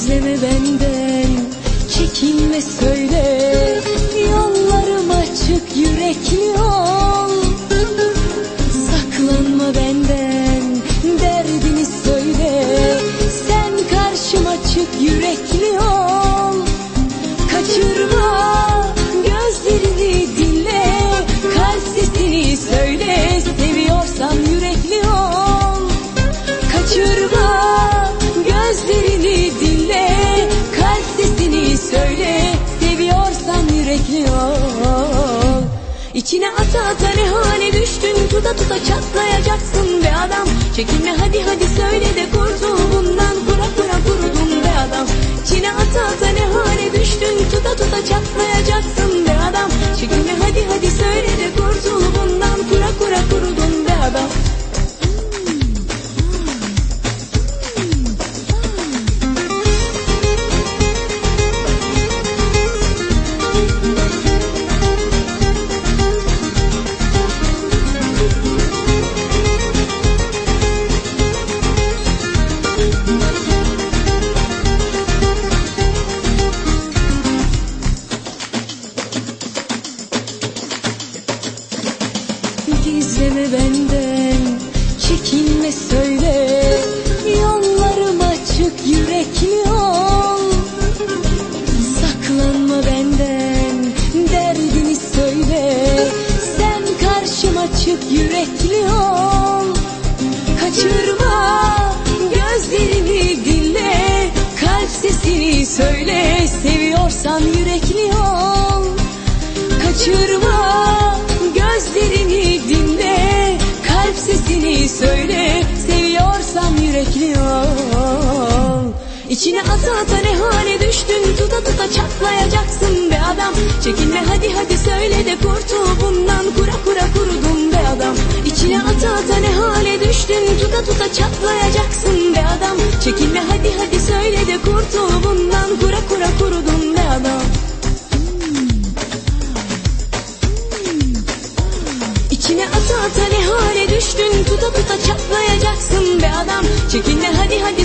Gizleme benden, çekinme söyle. İçine ata ata ne hale Gizleme benden Çekinme söyle Yollarım açık yürekli ol Saklanma benden Derdini söyle. Sen karşıma çık yürekli ol Kaçırma gözlerini dinle. Kalp sesini söyle Seviyorsan yürekli ol Kaçırma ol İçine ata ata ne hale düştün? Tuta tuta çatlayacaksın be adam. Çekinme hadi hadi söyle de kurtul bundan. Kura kura kurudun be adam. İçine ata ata ne hale düştün? Tuta tuta çatlayacaksın be adam. Çekinme hadi hadi söyle de kurtul bundan. Kura kura kurudun be adam. İçine ata ata ne hale düştün? Tuta tuta çat adamsın be adam. Çekinme hadi hadi.